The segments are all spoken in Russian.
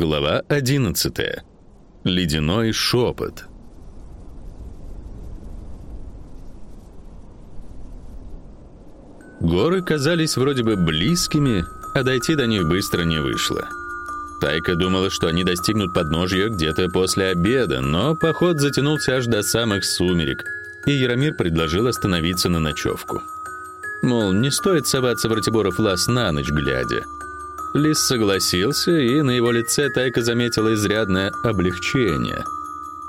Глава 11. Ледяной шепот. Горы казались вроде бы близкими, а дойти до них быстро не вышло. Тайка думала, что они достигнут подножья где-то после обеда, но поход затянулся аж до самых сумерек, и Яромир предложил остановиться на ночевку. Мол, не стоит соваться в Ратиборов лаз на ночь глядя. Лис согласился, и на его лице Тайка заметила изрядное облегчение.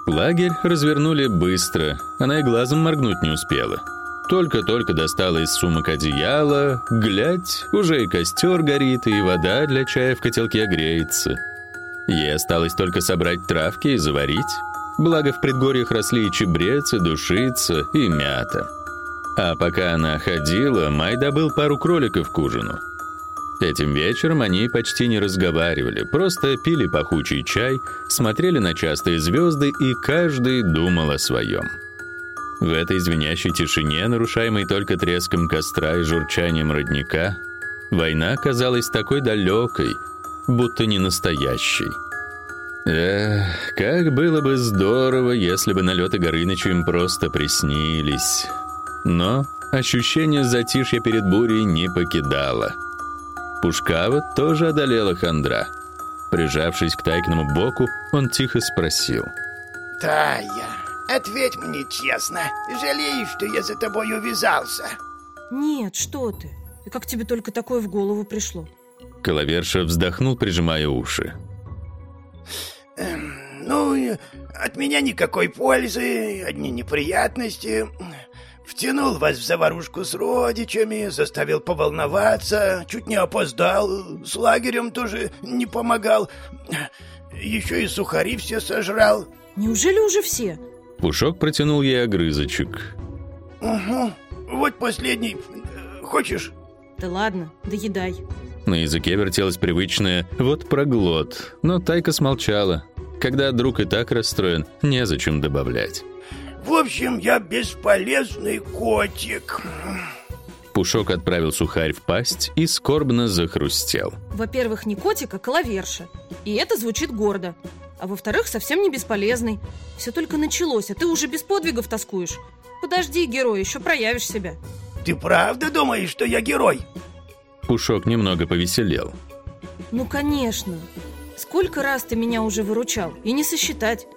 Лагерь развернули быстро, она и глазом моргнуть не успела. Только-только достала из сумок одеяло, глядь, уже и костер горит, и вода для чая в котелке греется. Ей осталось только собрать травки и заварить. Благо в предгорьях росли и чебрец, и душица, и мята. А пока она ходила, Май добыл пару кроликов к ужину. Этим вечером они почти не разговаривали, просто пили пахучий чай, смотрели на частые звезды, и каждый думал о своем. В этой звенящей тишине, нарушаемой только треском костра и журчанием родника, война казалась такой далекой, будто не настоящей. Эх, как было бы здорово, если бы налеты Горынычу им просто приснились. Но ощущение затишья перед бурей не покидало — Пушкава тоже одолела хандра. Прижавшись к Тайкиному боку, он тихо спросил. «Тая, ответь мне честно, жалеешь, что я за тобой увязался?» Нет, что ты. И как тебе только такое в голову пришло? Коловерша вздохнул, прижимая уши. Эм, «Ну, от меня никакой пользы, одни неприятности. Втянул вас в заварушку с родичами, заставил поволноваться, чуть не опоздал, с лагерем тоже не помогал, еще и сухари все сожрал. Неужели уже все? Пушок протянул ей огрызочек. Угу, вот последний. Хочешь? Да ладно, доедай. На языке вертелось привычное «вот проглот», но Тайка смолчала. Когда друг и так расстроен, незачем добавлять. В общем, я бесполезный котик. Пушок отправил сухарь в пасть и скорбно захрустел. Во-первых, не котик, а коловерша. И это звучит гордо. А во-вторых, совсем не бесполезный. Все только началось, а ты уже без подвигов тоскуешь. Подожди, герой, еще проявишь себя. Ты правда думаешь, что я герой? Пушок немного повеселел. Ну, конечно. Сколько раз ты меня уже выручал, и не сосчитать.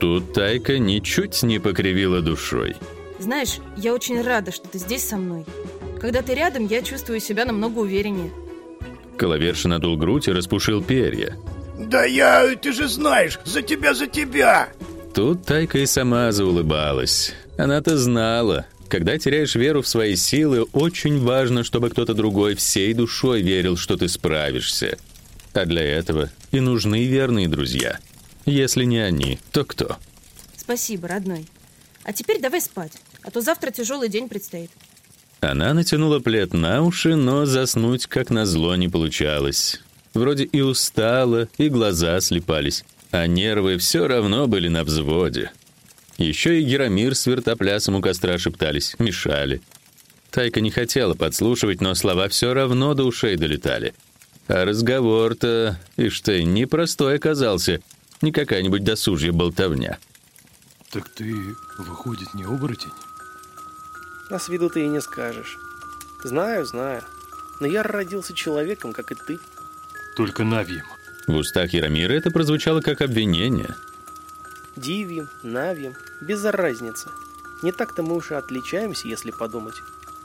Тут Тайка ничуть не покривила душой. Знаешь, я очень рада, что ты здесь со мной. Когда ты рядом, я чувствую себя намного увереннее. Коловерша надул грудь и распушил перья. Да я, ты же знаешь, за тебя, за тебя. Тут Тайка и сама заулыбалась. Она-то знала, когда теряешь веру в свои силы, очень важно, чтобы кто-то другой всей душой верил, что ты справишься. А для этого и нужны верные друзья. Если не они, то кто? Спасибо, родной. А теперь давай спать, а то завтра тяжелый день предстоит. Она натянула плед на уши, но заснуть, как назло, не получалось. Вроде и устала, и глаза слепались, а нервы все равно были на взводе. Еще и Яромир с вертоплясом у костра шептались, мешали. Тайка не хотела подслушивать, но слова все равно до ушей долетали. А разговор-то, ишь ты, непростой оказался — не какая-нибудь досужья болтовня. Так ты, выходит, не оборотень? А с виду ты и не скажешь. Знаю, знаю. Но я родился человеком, как и ты. Только навьем. В устах Яромира это прозвучало как обвинение. Дивьем, навьем, без разницы. Не так-то мы уж и отличаемся, если подумать.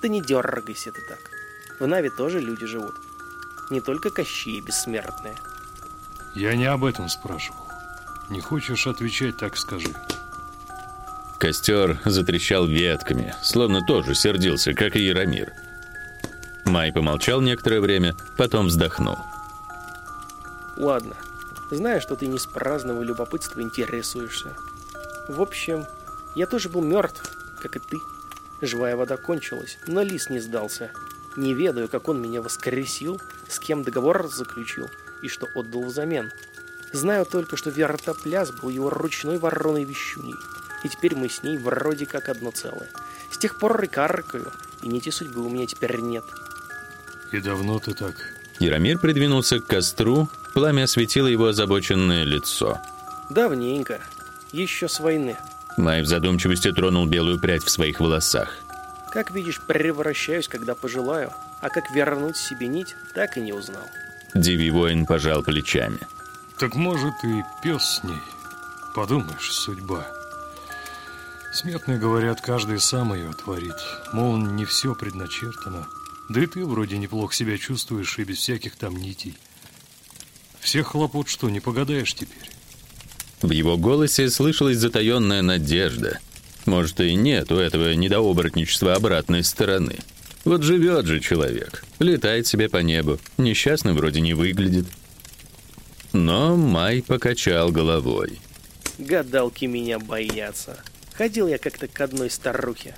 Да не дергайся ты так. В Нави тоже люди живут. Не только Кощеи бессмертные. Я не об этом спрашивал. Не хочешь отвечать, так скажи. Костер затрещал ветками, словно тоже сердился, как и Яромир. Май помолчал некоторое время, потом вздохнул. Ладно, знаю, что ты не с праздного любопытства интересуешься. В общем, я тоже был мертв, как и ты. Живая вода кончилась, но лис не сдался. Не ведаю, как он меня воскресил, с кем договор заключил и что отдал взамен. Знаю только, что Вертопляс был его ручной вороной вещуней. И теперь мы с ней вроде как одно целое. С тех пор рыкаркаю, и нити судьбы у меня теперь нет. И давно ты так? Яромир придвинулся к костру Пламя осветило его озабоченное лицо. Давненько. Еще с войны. Май в задумчивости тронул белую прядь в своих волосах. Как видишь, превращаюсь, когда пожелаю. А как вернуть себе нить, так и не узнал. Дивий воин пожал плечами. Так может и пес с ней. Подумаешь, судьба. Смертные говорят, каждый сам ее творит. Мол, не все предначертано. Да и ты вроде неплохо себя чувствуешь и без всяких там нитей. Всех хлопот что, не погадаешь теперь? В его голосе слышалась затаенная надежда. Может, и нет у этого недооборотничества обратной стороны. Вот живет же человек, летает себе по небу, несчастным вроде не выглядит. Но Май покачал головой. Гадалки меня боятся. Ходил я как-то к одной старухе.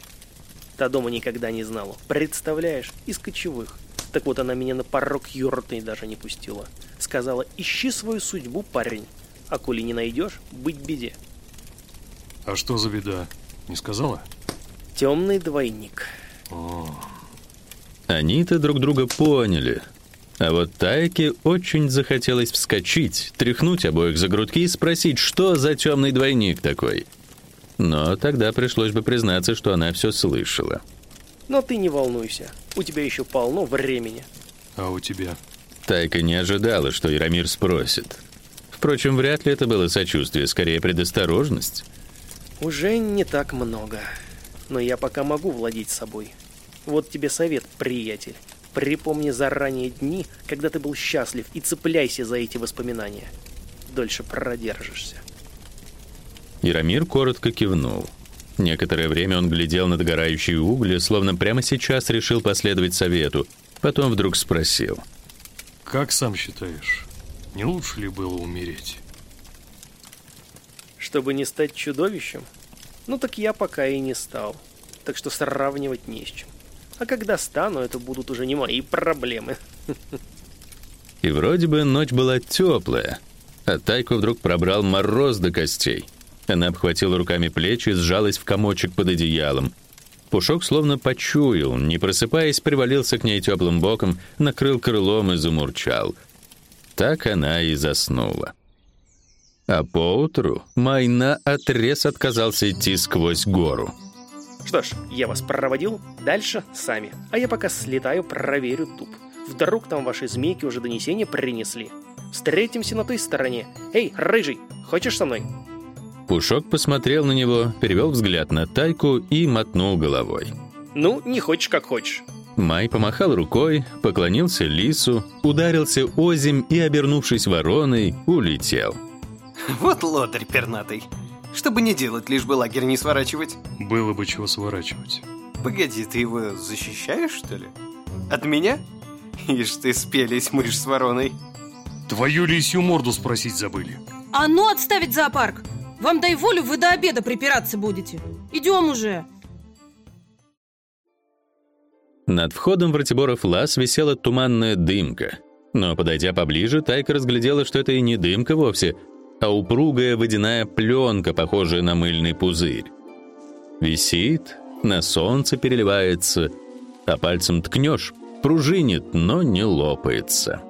Та дома никогда не знала. Представляешь, из кочевых. Так вот она меня на порог юртной даже не пустила. Сказала, ищи свою судьбу, парень. А коли не найдешь, быть беде. А что за беда? Не сказала? Темный двойник. О, Они-то друг друга поняли. А вот Тайке очень захотелось вскочить, тряхнуть обоих за грудки и спросить, что за темный двойник такой. Но тогда пришлось бы признаться, что она все слышала. Но ты не волнуйся. У тебя еще полно времени. а у тебя? Тайка не ожидала, что Яромир спросит. Впрочем, вряд ли это было сочувствие, скорее предосторожность. Уже не так много. Но я пока могу владеть собой. Вот тебе совет, приятель. Припомни заранее дни, когда ты был счастлив, и цепляйся за эти воспоминания. Дольше продержишься. Яромир коротко кивнул. Некоторое время он глядел на догорающие угли, словно прямо сейчас решил последовать совету. Потом вдруг спросил. Как сам считаешь, не лучше ли было умереть? Чтобы не стать чудовищем? Ну так я пока и не стал. Так что сравнивать не с чем. А когда стану, это будут уже не мои проблемы. И вроде бы ночь была теплая, а Тайку вдруг пробрал мороз до костей. Она обхватила руками плечи и сжалась в комочек под одеялом. Пушок словно почуял, не просыпаясь, привалился к ней теплым боком, накрыл крылом и замурчал. Так она и заснула. А поутру Майна отрез отказался идти сквозь гору. Что ж, я вас проводил, дальше сами. А я пока слетаю, проверю туп. Вдруг там ваши змейки уже донесение принесли. Встретимся на той стороне. Эй, рыжий, хочешь со мной? Пушок посмотрел на него, перевел взгляд на Тайку и мотнул головой. Ну, не хочешь, как хочешь. Май помахал рукой, поклонился лису, ударился озимь и, обернувшись вороной, улетел. Вот лодырь пернатый. Чтобы не делать, лишь бы лагерь не сворачивать. Было бы чего сворачивать. Погоди, ты его защищаешь, что ли? От меня? Ишь ты, спелись мышь с вороной. Твою лисью морду спросить забыли. А ну отставить зоопарк! Вам дай волю, вы до обеда припираться будете. Идем уже. Над входом в Ратиборов лаз висела туманная дымка. Но, подойдя поближе, Тайка разглядела, что это и не дымка вовсе, а упругая водяная пленка, похожая на мыльный пузырь. Висит, на солнце переливается, а пальцем ткнешь, пружинит, но не лопается.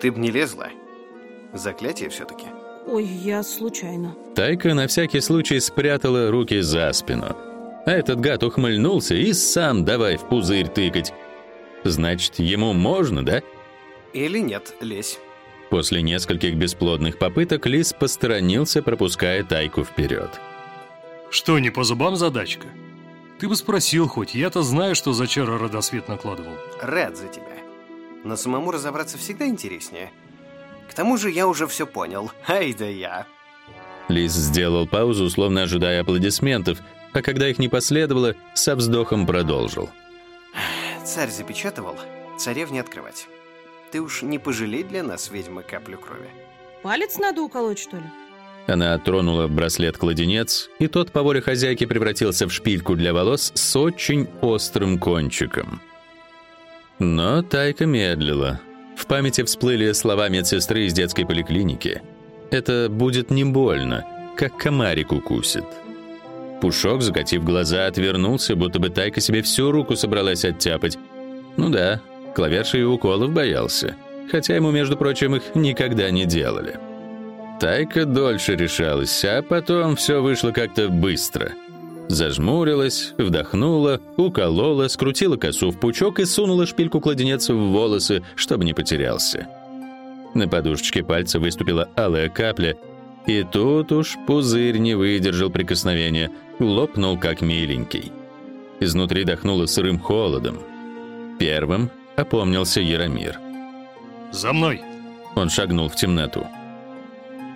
Ты б не лезла. Заклятие все-таки. Ой, я случайно. Тайка на всякий случай спрятала руки за спину. А этот гад ухмыльнулся и сам давай в пузырь тыкать. Значит, ему можно, да? Или нет, лезь. После нескольких бесплодных попыток Лис посторонился, пропуская Тайку вперед. Что, не по зубам задачка? Ты бы спросил хоть, я-то знаю, что за чара родосвет накладывал. Рад за тебя. Но самому разобраться всегда интереснее. К тому же я уже все понял. Ай да я. Лис сделал паузу, словно ожидая аплодисментов, а когда их не последовало, со вздохом продолжил. Царь запечатывал, царевне открывать. Ты уж не пожалей для нас, ведьмы, каплю крови. Палец надо уколоть, что ли? Она тронула браслет-кладенец, и тот по воле хозяйки превратился в шпильку для волос с очень острым кончиком. Но Тайка медлила. В памяти всплыли слова медсестры из детской поликлиники. «Это будет не больно, как комарик укусит». Пушок, закатив глаза, отвернулся, будто бы Тайка себе всю руку собралась оттяпать. Ну да, клаверша и уколов боялся. хотя ему, между прочим, их никогда не делали. Тайка дольше решалась, а потом все вышло как-то быстро. Зажмурилась, вдохнула, уколола, скрутила косу в пучок и сунула шпильку-кладенец в волосы, чтобы не потерялся. На подушечке пальца выступила алая капля, и тут уж пузырь не выдержал прикосновения, лопнул как миленький. Изнутри дохнуло сырым холодом. Первым опомнился Яромир. «За мной!» Он шагнул в темноту.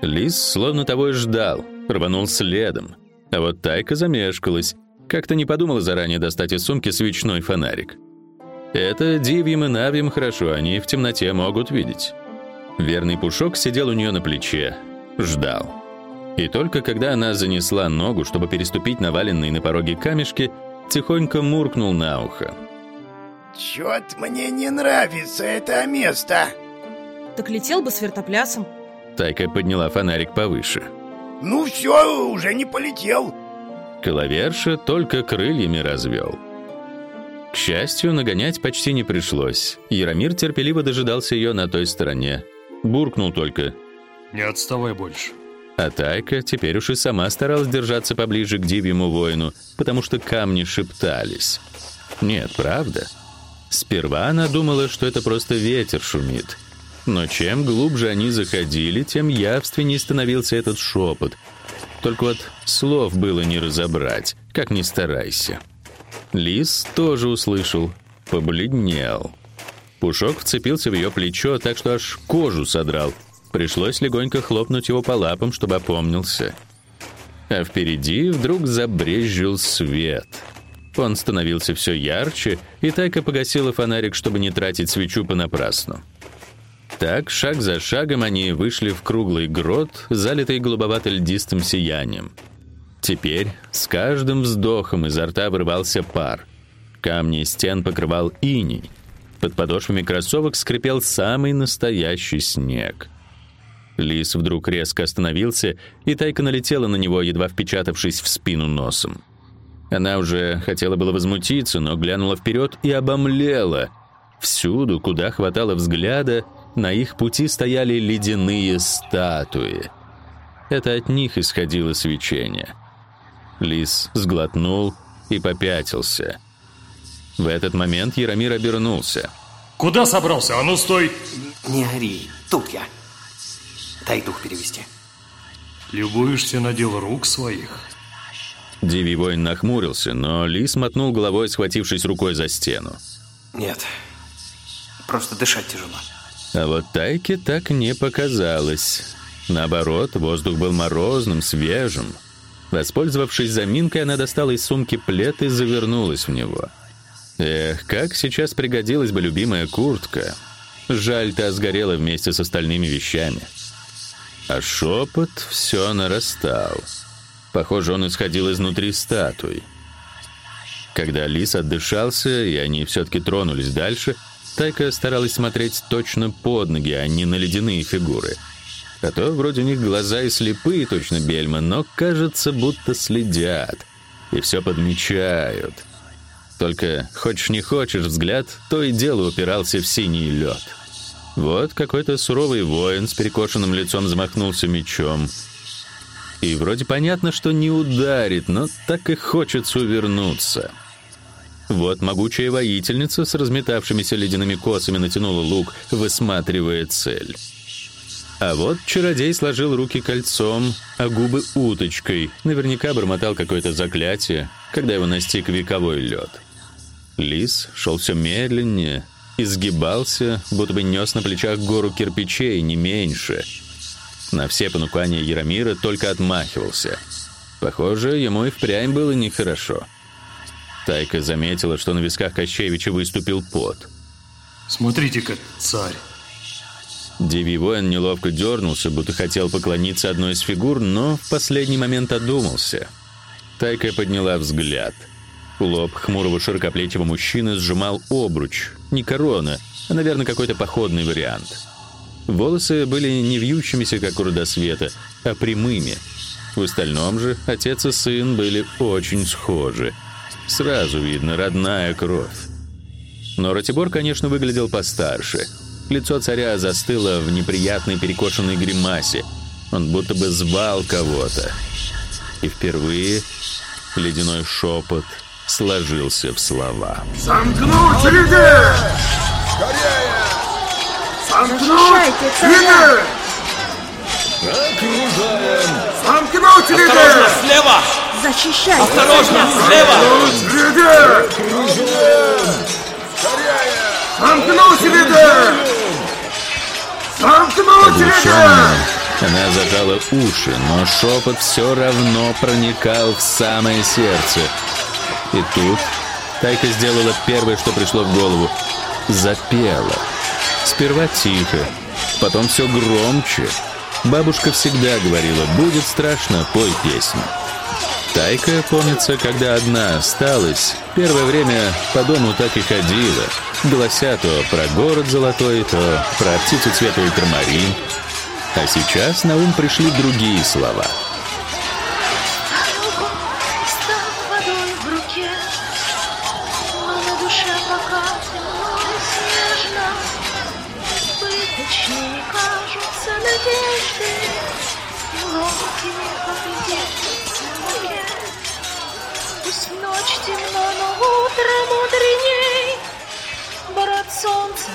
Лис словно того и ждал, рванул следом. А вот Тайка замешкалась, как-то не подумала заранее достать из сумки свечной фонарик. Это дивьим и навьим хорошо, они в темноте могут видеть. Верный пушок сидел у нее на плече, ждал. И только когда она занесла ногу, чтобы переступить наваленные на пороге камешки, тихонько муркнул на ухо. «Чё-то мне не нравится это место!» Так летел бы с вертоплясом. Тайка подняла фонарик повыше. «Ну все, уже не полетел!» Коловерша только крыльями развел. К счастью, нагонять почти не пришлось. Яромир терпеливо дожидался ее на той стороне. Буркнул только. «Не отставай больше». А Тайка теперь уж и сама старалась держаться поближе к дивьему воину, потому что камни шептались. Нет, правда. Сперва она думала, что это просто ветер шумит. Но чем глубже они заходили, тем явственнее становился этот шепот. Только вот слов было не разобрать, как ни старайся. Лис тоже услышал, побледнел. Пушок вцепился в ее плечо, так что аж кожу содрал. Пришлось легонько хлопнуть его по лапам, чтобы опомнился. А впереди вдруг забрезжил свет. Он становился все ярче, и Тайка погасила фонарик, чтобы не тратить свечу понапрасну. Так, шаг за шагом они вышли в круглый грот, залитый голубовато-льдистым сиянием. Теперь с каждым вздохом изо рта вырывался пар. Камни стен покрывал иней. Под подошвами кроссовок скрипел самый настоящий снег. Лис вдруг резко остановился, и Тайка налетела на него, едва впечатавшись в спину носом. Она уже хотела было возмутиться, но глянула вперед и обомлела. Всюду, куда хватало взгляда, на их пути стояли ледяные статуи. Это от них исходило свечение. Лис сглотнул и попятился. В этот момент Яромир обернулся. «Куда собрался? А ну стой!» Не ори, тут я. Дай дух перевести. Любуешься на дело рук своих? Дивий воин нахмурился, но Лис мотнул головой, схватившись рукой за стену. Нет, просто дышать тяжело. А вот Тайке так не показалось. Наоборот, воздух был морозным, свежим. Воспользовавшись заминкой, она достала из сумки плед и завернулась в него. Эх, как сейчас пригодилась бы любимая куртка. Жаль, та сгорела вместе с остальными вещами. А шепот все нарастал. Похоже, он исходил изнутри статуи. Когда лис отдышался, и они все-таки тронулись дальше, Тайка старалась смотреть точно под ноги, а не на ледяные фигуры. А то вроде у них глаза и слепые, точно бельма, но кажется, будто следят и все подмечают. Только хочешь не хочешь, взгляд то и дело упирался в синий лед. Вот какой-то суровый воин с перекошенным лицом замахнулся мечом. И вроде понятно, что не ударит, но так и хочется увернуться. Вот могучая воительница с разметавшимися ледяными косами натянула лук, высматривая цель. А вот чародей сложил руки кольцом, а губы уточкой. Наверняка бормотал какое-то заклятие, когда его настиг вековой лед. Лис шел все медленнее, изгибался, будто бы нес на плечах гору кирпичей, не меньше. На все понукания Яромира только отмахивался. Похоже, ему и впрямь было нехорошо. Тайка заметила, что на висках Кощевича выступил пот. Смотрите-ка, царь. Дивий воин неловко дернулся, будто хотел поклониться одной из фигур, но в последний момент одумался. Тайка подняла взгляд. Лоб хмурого широкоплечего мужчины сжимал обруч. Не корона, а, наверное, какой-то походный вариант. Волосы были не вьющимися, как у родосвета, а прямыми. В остальном же отец и сын были очень схожи. Сразу видно родная кровь. Но Ратибор, конечно, выглядел постарше. лицо царя застыло в неприятной перекошенной гримасе. Он будто бы звал кого-то. И впервые ледяной шепот сложился в слова. Замкнуть ряды! Скорее! Замкнуть! Окружаем! Замкнуть ряды! Осторожно, слева! Защищай! Осторожно, слева! Замкнуть! Скорее! Замкнуть ряды! Замкнуть! Оглушенная, она зажала уши, но шепот все равно проникал в самое сердце. И тут Тайка сделала первое, что пришло в голову. Запела. Сперва тихо, потом все громче. Бабушка всегда говорила, будет страшно, пой песню. Тайка, помнится, когда одна осталась, первое время по дому так и ходила, глася то про город золотой, то про птицу цвета ультрамарин. А сейчас на ум пришли другие слова.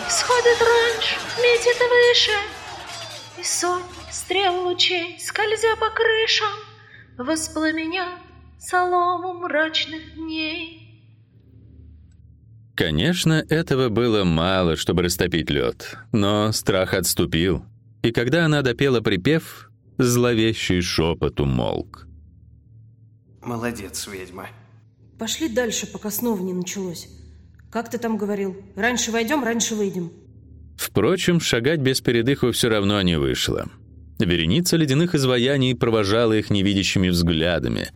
Всходит раньше, метит выше, и сотни стрел лучей, скользя по крышам, воспламенят солому мрачных дней. Конечно, этого было мало, чтобы растопить лед, но страх отступил. И когда она допела припев, зловещий шепот умолк. Молодец, ведьма. Пошли дальше, пока снова не началось. Как ты там говорил? Раньше войдем, раньше выйдем. Впрочем, шагать без передыху все равно не вышло. Вереница ледяных изваяний провожала их невидящими взглядами.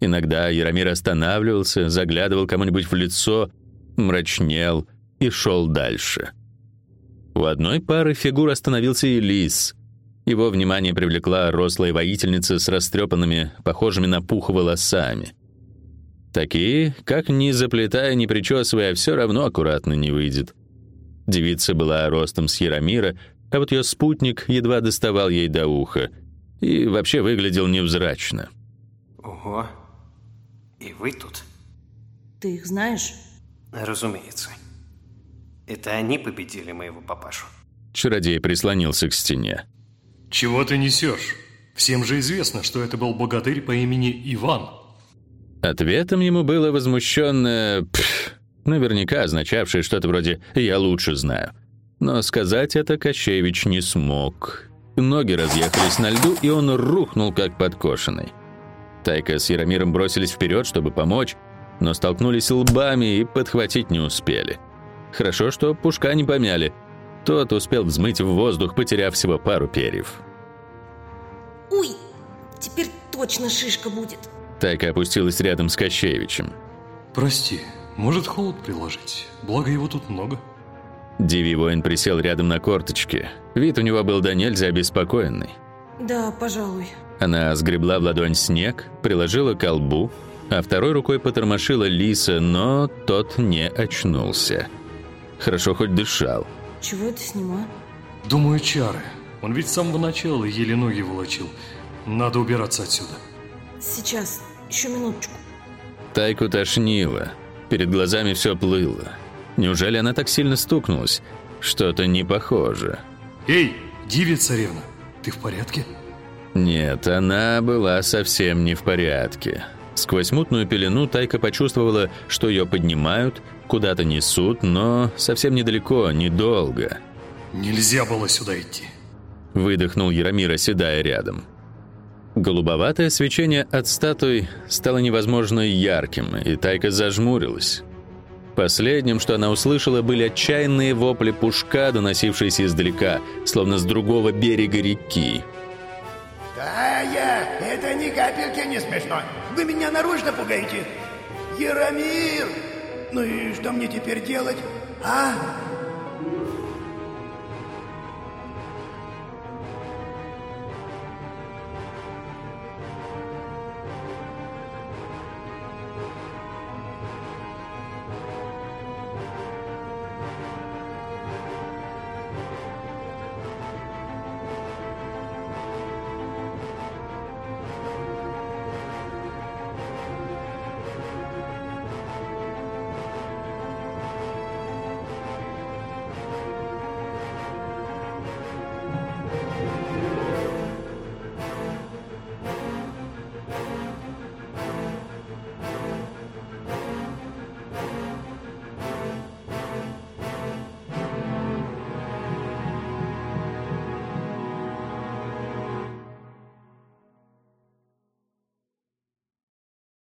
Иногда Яромир останавливался, заглядывал кому-нибудь в лицо, мрачнел и шел дальше. У одной пары фигур остановился и лис. Его внимание привлекла рослая воительница с растрепанными, похожими на пух волосами. Такие, как ни заплетая, ни причесывая, все равно аккуратно не выйдет. Девица была ростом с Яромира, а вот ее спутник едва доставал ей до уха и вообще выглядел невзрачно. Ого. И вы тут? Ты их знаешь? Разумеется. Это они победили моего папашу. Чародей прислонился к стене. Чего ты несешь? Всем же известно, что это был богатырь по имени Иван. Ответом ему было возмущенное «пф», наверняка означавшее что-то вроде «я лучше знаю». Но сказать это Кощеевич не смог. Ноги разъехались на льду, и он рухнул, как подкошенный. Тайка с Яромиром бросились вперед, чтобы помочь, но столкнулись лбами и подхватить не успели. Хорошо, что пушка не помяли. Тот успел взмыть в воздух, потеряв всего пару перьев. Уй, теперь точно шишка будет. Тайка опустилась рядом с Кощеевичем. Прости, может холод приложить? Благо его тут много. Диви воин присел рядом на корточке. Вид у него был до нельзя обеспокоенный. Да, пожалуй. Она сгребла в ладонь снег, приложила к колбу, а второй рукой потормошила лиса, но тот не очнулся. Хорошо хоть дышал. Чего это с ним, а? Думаю, чары. Он ведь с самого начала еле ноги волочил. Надо убираться отсюда. Сейчас, еще минуточку. Тайку тошнило. Перед глазами все плыло. Неужели она так сильно стукнулась? Что-то не похоже. Эй, Дивия царевна, ты в порядке? Нет, она была совсем не в порядке. Сквозь мутную пелену Тайка почувствовала, что ее поднимают, куда-то несут, но совсем недалеко, недолго. Нельзя было сюда идти. Выдохнул Яромир, оседая рядом. Голубоватое свечение от статуи стало невозможно ярким, и Тайка зажмурилась. Последним, что она услышала, были отчаянные вопли пушка, доносившиеся издалека, словно с другого берега реки. Тая, это ни капельки не смешно. Вы меня нарочно пугаете. Яромир! Ну и что мне теперь делать? А?